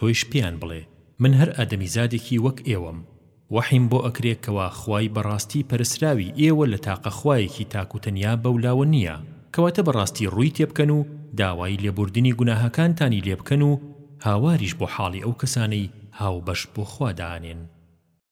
تۆیش پێیان بڵێ، من هەر ئادەمیزادێکی وەک ئێوەم، وەحیم بۆ ئەکرێ کەوا خوای بە ڕاستی پەرسراوی ئێوە لە تاقە خوایەکی تاک و تەنیا بەو لاوە نییە، کەواتە بە ڕاستی ڕووی تێ بکەن و داوای لێبووردنی گوناهەکانتانی لێ بکەن و هاواریش بۆ حاڵی ئەو کەسانەی هاوبەش بۆ خوا دائەنێن.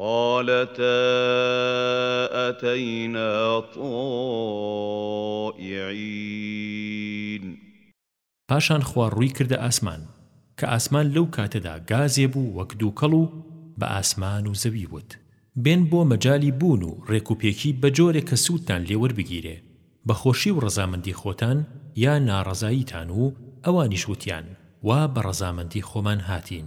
قالتا ئەتەینا طائعین. پاشان خوا ڕووی کردە ئاسمان، کە ئاسمان لەو کاتەدا گازێ بوو وەک دووکەڵ و بە ئاسمان و زەوی وت، بێن بۆ مەجالی بوون و ڕێک و پێکی بە جۆرێ کە سوودتان لێ وەربگیرێ، بە خۆشی و ڕەزامەندی خۆتان یا ناڕەزاییتان و ئەوانیش وتیان، وا بە ڕەزامەندی خۆمان هاتین.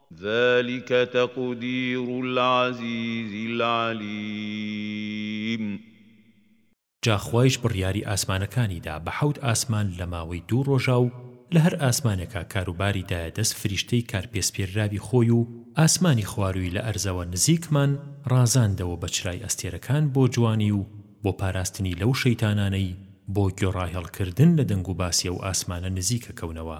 ذلک تقدیر العزیز العلیم. جا خوایش بڕیاری ئاسمانەکانی دا بە حەوت ئاسمان لە ماوەی دوو ڕۆژا و لە هەر ئاسمانێکا کاروباری دایە دەس فریشتەی کارپێسپێرراوی خۆی و ئاسمانی خوارووی لە ئەرزەوە نزیکمان ڕازاندەوە بە چرای ئەستێرەکان بۆ جوانی و بۆ پاراستنی لەو شەیتانانەی بۆ گۆڕاهێڵ کردن لە دەنگوباسی ئەو ئاسمانە نزیکە کەونەوە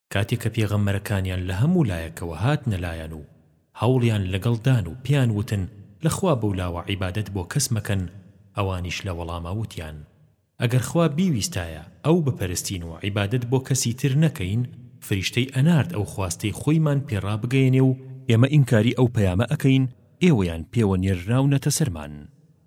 کاتێک کە پێغەمبەرەکانیان لە هەموو لایەکەوە هاتنە لایان و هەوڵیان لەگەڵ دان و پێیان وتن لە خوا بەولاوە عیبادەت بۆ کەس مەکەن ئەوانیش لە وەڵاما وتیان ئەگەر خوا بیویستایە ئەو بپەرستین و عیبادەت بۆ کەسی تر نەکەین فریشتەی ئەنارد ئەو خواستەی خۆیمان پێ ڕابگەیەنێ و ئێمە ئینکاری ئەو پەیامە ئەکەین ئێوەیان پێوە نێرنراونەتە سەرمان.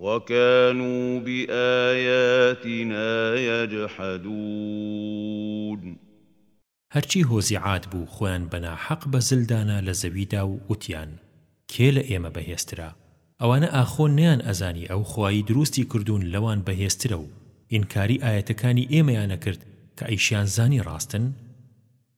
وکانوا بآیاتنا یجحدون. هەرچی هۆزی عاد بوو خۆیان بە ناحەق بە زل دانا لە زەویدا و وتیان، کێ لە ئێمە بەهێزترە؟ ئەوانە ئاخۆ نەیان ئەزانی ئەو خوایەی دروستی کردوون لەوان بەهێزترە و ئینکاری ئایەتەکانی ئێمەیان ئەکرد کە ئەیشیان زانی ڕاستن؟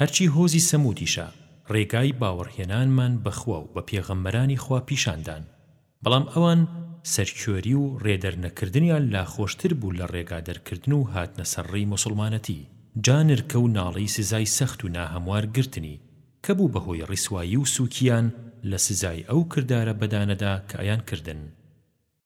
هەرچی هۆزی سەمودیشە ڕێگای باوەڕهێنانمان بە خوا و بە پێغەمبەرانی خوا پیشان دان، بەڵام ئەوان سەرکێری و ڕێ دەرنەکردنیان لا خۆشتر بوو لە ڕێگا دەرکردن و هاتنە سەر ڕێی موسڵمانەتی، جا نرکە و ناڵەی سزای سەخت و ناهەموار گرتنی، کە بوو بە هۆی ڕیسوایی و سووکییان لە سزای ئەو کردارە بەدانەدا کە ئەیانکردن.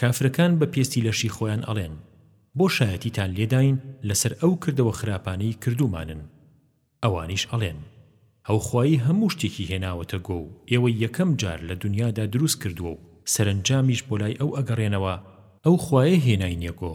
کافرەکان بە پێستی لەشی خۆیان ئەڵێن، بۆ شایەتیتان لێداین لەسەر ئەو کردەوە خراپانەی کردوومانن. ئەوانیش ئەڵێن، هەوخوایی هەموو شتێکی هێناوەتە گۆ و ئێوەی یەکەم جار لە دونیادا دروست کردووە و سەرەنجامیش بۆ لای ئەو ئەگەڕێنەوە، ئەو خوایەی هێناینیە گۆ.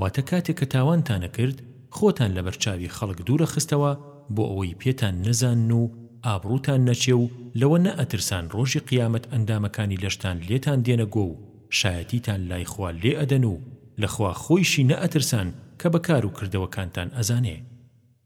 واتە کاتێک کە تاوانتان ئەکرد خۆتان لەبەر چاوی خەڵک دوور ئەخستەوە بۆ ئەوەی پێتان نەزانن و ئابڕووتان نەچێ و لەوە نەئەترسان ڕۆژی قیامەت ئەندامەکانی لەشتان لێتان دێنە گۆ و شایەتیتان لای خوا لێ ئەدەن و لە خوا خۆیشی نەئەترسان کە بە کار و کردەوەکانتان ئەزانێ.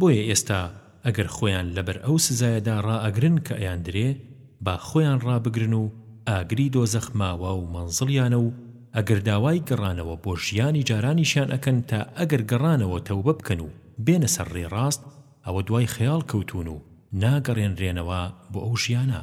بۆیە ئێستا ئەگەر خۆیان لەبەر ئەو سزایەدا ڕائەگرن کە ئەیاندرێ با خۆیان ڕابگرن و ئاگری دۆزەخ ماوە و مەنزڵیانە و ئەگەر داوای گەڕانەوە بۆ ژیانی جارانیشیان ئەکەن تا ئەگەر گەڕانەوە تەوبە بکەن و بێنە سەر ڕێ ڕاست ئەوە دوای خەیاڵ کەوتوون و ناگەڕێنرێنەوە بۆ ئەو ژیانە.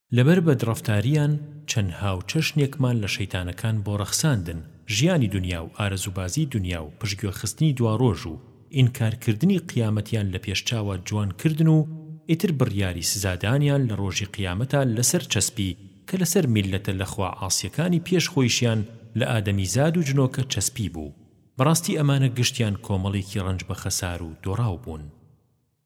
لەبەر بەدڕەفتاریان چەند هاوچەشنێکمان لە شەیتانەکان بۆ ڕەخساندن، ژیانی دونیا و ئارەزوبازی دونیا و پشتگوێخستنی دواڕۆژ و ئینکارکردنی قیامەتیان لە پێشچاوە جوان کردن و ئیتر بڕیاری سزادانیان لە ڕۆژی قیامەتا لەسەر چەسپی کە لەسەر میللەتە لە خوا عاسیەکانی پێش خۆیشیان لە ئادەمیزاد و جنۆکە چەسپی بوو بەڕاستی ئەمانە گشتیان کۆمەڵێکی ڕەنج بە خەسار و دۆڕاو بوون.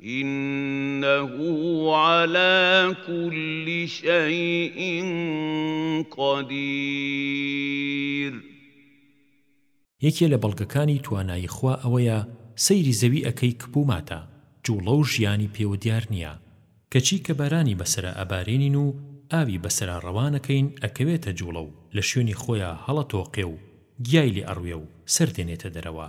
انه علی کل شیء قدیر. یەکێ لە بەڵگەکانی توانایی خوا ئەوەیە سەیری زەوی ئەکەی کپ و ماتە جوڵە و ژیانی پێوە دیار نیە کەچی کە بارانی بەسەرا ئەبارێنین و ئاوی بەسەرا ڕەوانەکەین ئەکەوێتە جوڵە و لە شوێنی خۆیا هەڵەتۆقێ و گیای لێ ئەڕوێ و سەر دێنێتە دەرەوە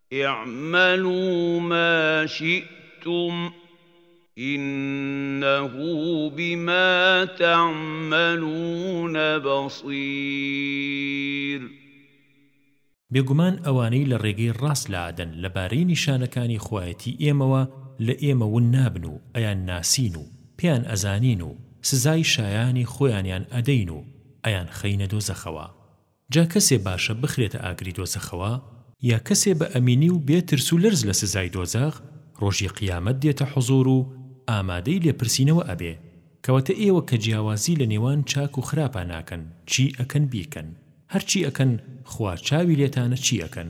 اعملوا ما شئتم انه بما تعملون بصیر بێگومان ئەوانەی لە ڕێگەی ڕاست لادەن لە بارەی نیشانەکانی خوایەتی ئێمەوە لە ئێمە ون نابن و ئەیان ناسین و پێیان ئەزانین و سزای شایانی خۆیانیان ئەدەین و ئەیان خەینە دۆزەخەوە. جا کەسێ باشە بخرێتە ئاگری دۆزەخەوە؟ یا کەسێ بە ئەمینی و بێ ترس و لەرز لە سزای دۆزەخ، ڕۆژی قیامەت دێتە حوزوور و ئامادەی لێپرسینەوە ئەبێ؟ کەواتە ئێوە کە جیاوازی لە نێوان چاک و خراپا ناکەن، چی ئەکەن بیکەن؟ هەرچی ئەکەن خوا چاوی لێتانە چی ئەکەن؟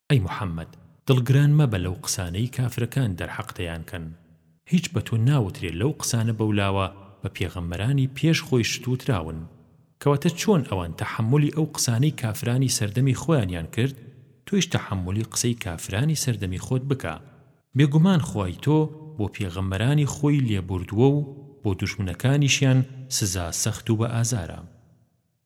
ئەی محمد دڵگران مەبە لەو قسانەی کافرەکان دەرحەق دەیان کەن هیچ بە تۆ ناوترێ لەو قسانە بەولاوە بە پێغەمبەرانی پێش خۆیشت وتراون کەواتە چۆن ئەوان تەحەمولی ئەو قسانەی کافرانی سەردەمی خۆیانیان کرد تۆیش تەحەمولی قسەی کافرانی سەردەمی خۆت بکە بێگومان خوای تۆ بۆ پێغەمبەرانی خۆی لێبوردووە و بۆ دوژمنەکانیشیان سزا سەخت و بە ئازارە.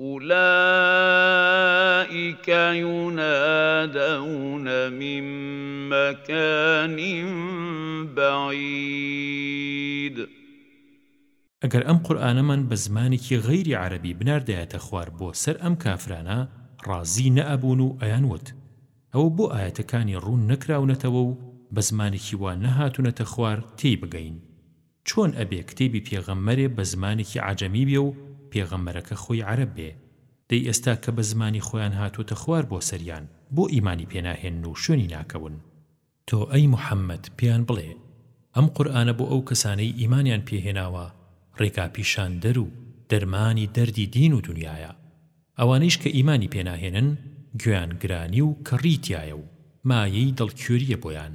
ئولائیک ینادون من مکان بعید. ئەگەر ئەم قورئانەمان بە زمانێکی غەیری عەرەبی بناردایەتە خوار بۆ سەر ئەم کافرانە ڕازی نەئەبوون و ئەیانوت، ئەوە بۆ ئایەتەکانی ڕوون نەکراونەتەوە و بە زمانێکی وا نەهاتونەتە خوار تێی بگەین؟ چۆن ئەبێ کتێبی پێغەمبەرێ بە زمانێکی عەجەمی بێ و پێغەمبەرەکە خۆی عەرەب بێ؟ دەی ئێستا کە بە زمانی خۆیان هاتووەتە خوار بۆ سەریان، بۆ ئیمانی پێ ناهێنن و شوێنی ناکەون؟ تۆ ئەی موحەممەد پێیان بڵێ، ئەم قورئانە بۆ ئەو کەسانەی ئیمانیان پێ هێناوە ڕێگاپیشاندەر و دەرمانی دەردی دین و دونیایە. ئەوانەیش کە ئیمانی پێ ناهێنن گوێیان گرانی و کەڕی تیایە و مایەی دڵکیۆرییە بۆیان.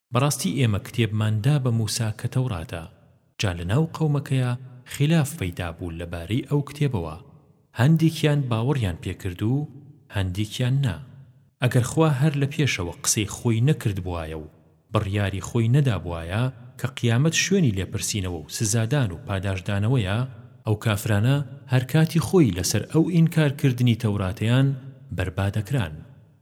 بەڕاستی ئێمە کتێبمان دا بە موسا کە تەوراتە جا لەناو قەومەکەیا خیلاف پەیدا بوو لەبارەی ئەو کتێبەوە هەندێکیان باوەڕیان پێ کرد و هەندێکیان نا ئەگەر خوا هەر لە پێشەوە قسەی خۆی نەکردبوایە و بڕیاری خۆی نەدابوایە کە قیامەت شوێنی لێپرسینەوە و سزادان و پاداشتدانەوەیە ئەو کافرانە هەر کاتی خۆی لەسەر ئەو ئینکار کردنی تەوراتەیان بەربادەکران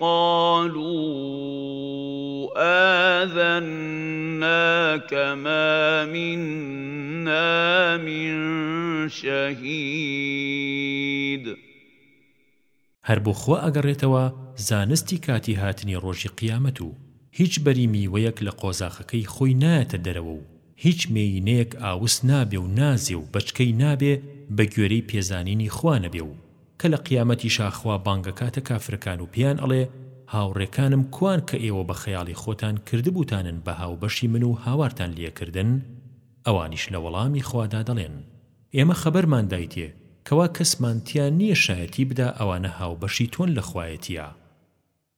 قَالُوا آذَنَّاکَ مَا مِنَّا مِن شَهِیدٍ. هەر بۆ خوا ئەگەڕێتەوە زانستی کاتی هاتنی ڕۆژی قیامەت و هیچ بەری میوەیەک لە قۆزاخەکەی خۆی نایەتە دەرەوە و هیچ مێیینەیەک ئاوس نابێ و نازێ و بەچکەی نابێ بەگوێرەی پێزانینی خوا نەبێ و کە لە قیامەتیشا خوا بانگەکاتە کافرەکان و پێیان ئەڵێ، هاوڕێکانم کوان کە ئێوە بە خەیاڵی خۆتان کردبووتانن بە هاوبەشی من و هاوارتان لێکردن؟ ئەوانیش لە وەڵامی خوادا دەڵێن، ئێمە خەبەرمان دایتێ، کەوا کەسمان تیا نییە شایەتی بدا ئەوانە هاوبەشی تۆن لە خوایەتیا.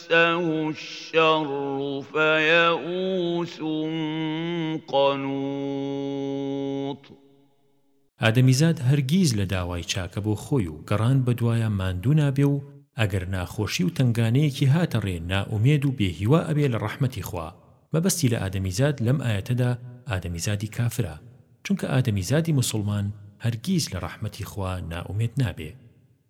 مَسَّهُ الشَّرُّ فَیَئُوسٌ قَنُوطٌ ئادەمیزاد هەرگیز لە داوای چاکە بۆ خۆی و گەڕان بەدوایان ماندوو نابێ و ئەگەر ناخۆشی و تەنگانەیەکی هاتە ڕێ نائومێد و بێ هیوا ئەبێ لە ڕەحمەتی خوا مەبەستی لە ئادەمیزاد لەم ئایەتەدا ئادەمیزادی کافرە چونکە ئادەمیزادی موسوڵمان هەرگیز لە ڕەحمەتی خوا نائومێد نابێ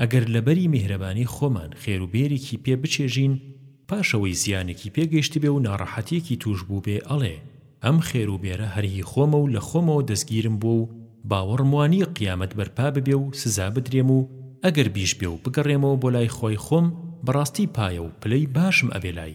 ئەگەر لەبەری میهرەبانی خۆمان خێر و بێریکی پێ بچێژین پاشەوەی زیانێکی پێ گەیشتبێ و ناڕەحەتیەکی توش بوبێ ئەڵێ ئەم خێر و بێرە هەر هی خۆمە و لە خۆمەوە دەستگیرم بوە و باوەڕم وا نیە قیامەت بەرپا ببێ و سزا بدرێم و ئەگەر بیش بێ و بگەڕێمەوە بۆ لای خوای خۆم بەڕاستی پایە و پلەی باشم ئەبێ لای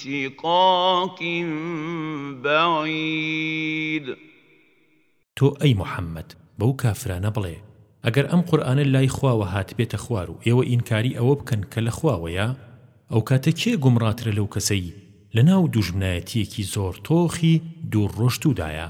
شقاق بعید. تۆ ئەی محمد بەو کافرانە بڵێ، ئەگەر ئەم قورئانە لای خواوە هاتبێتە خوار و ئێوە ئینکاری ئەوە بکەن کە لە خواوەیە، ئەوکاتە کێ گومڕاترە لەو کەسەی لەناو دوژمنایەتییەکی زۆر تۆخی دوور ڕۆشتوودایە.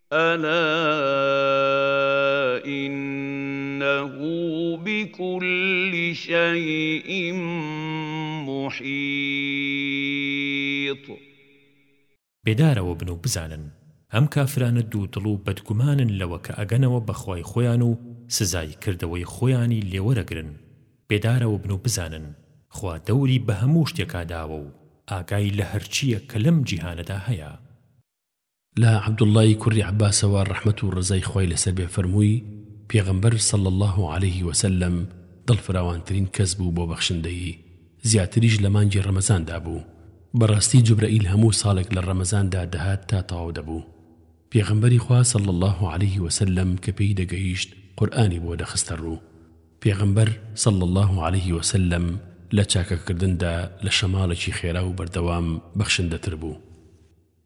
الا انه بکل شیء محیط. بێدارەوە بن و بزانن، ئەم کافرانە دوودڵ و بەدگومانن لەوە کە ئەگەنەوە بە خوای خۆیان و سزای کردەوەی خۆیانی لێوەرەگرن، بێدارەوە بن و بزانن، خوا دەوری بە هەموو شتێکا داوە و ئاگای لە هەرچییەک کە لەم جیهانەدا هەیە. لە عبداللەی کوڕی عباسەوە ڕەحمەت و ڕەزای خوای لەسەر بێ فەرمووی، پێغەمبەر صلی اللە علیە وسلم دڵفراوانترین کەس بوو بۆ بەخشندەیی، زیاتریش لە مانگی ڕەمەزاندا بوو، بەڕاستی جوبرەئیل هەموو ساڵێک لە ڕەمەزاندا دەهات تا تەواو دەبوو، پێغەمبەری خوا صلی اللە علیە وسلم کە پێی دەگەیشت قورئانی بۆ دەخستە ڕوو، پێغەمبەر صلی اللە علیە وسلم لە چاکەکردندا لە شەماڵێکی خێرا و بەردەوام بەخشندەتر بوو.